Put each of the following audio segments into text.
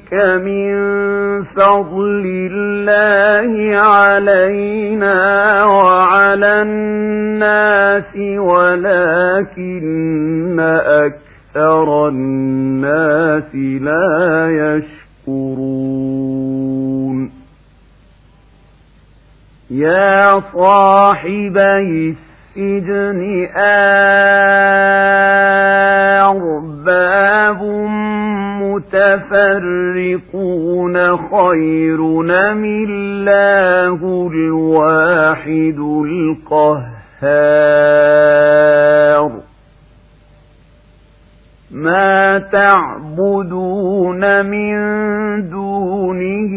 ذلك من فضل الله علينا وعلى الناس ولكن أكثر الناس لا يشكرون يا صاحبي السجن أرباب متفرقون خير من الله الواحد القهار. ما تعبدون من دونه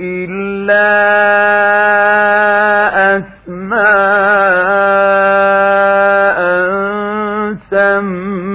إلا أسماء سميتموها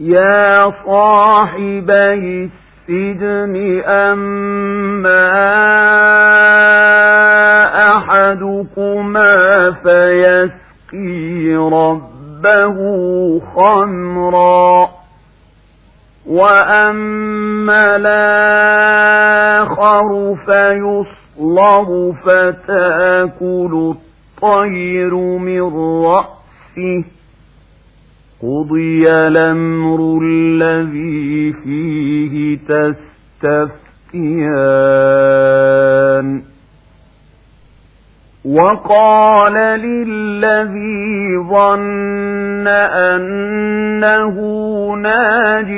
يا صاحبي السجن أما أحدكما فيسقي ربه خمرا وأما الآخر فيصلب فتاكل الطير من رأسه قضي الأمر الذي فيه تستفتيان وقال للذي ظن أنه ناج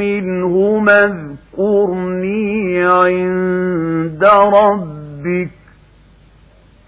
منهما اذكرني عند ربك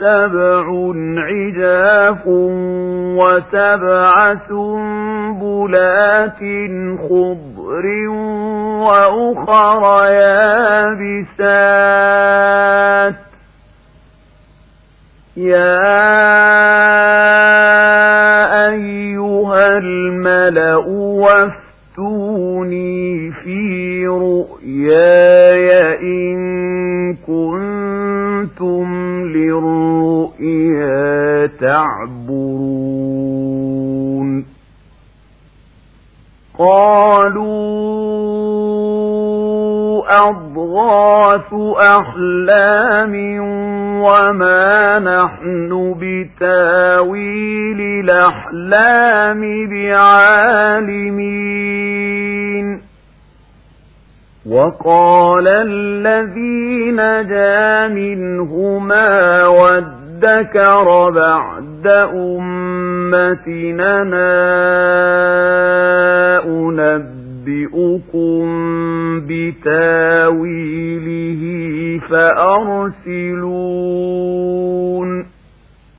سبع عجاف وسبع سنبلات خضر وأخر يابسات يا أيها الملأ وافتوني في رؤياي إن كنتم قالوا أضغاث أحلام وما نحن بتاويل الأحلام بعالمين. وقال الذي نجا منهما وادكر بعد أمتنا أنبئكم بتاويله فأرسلون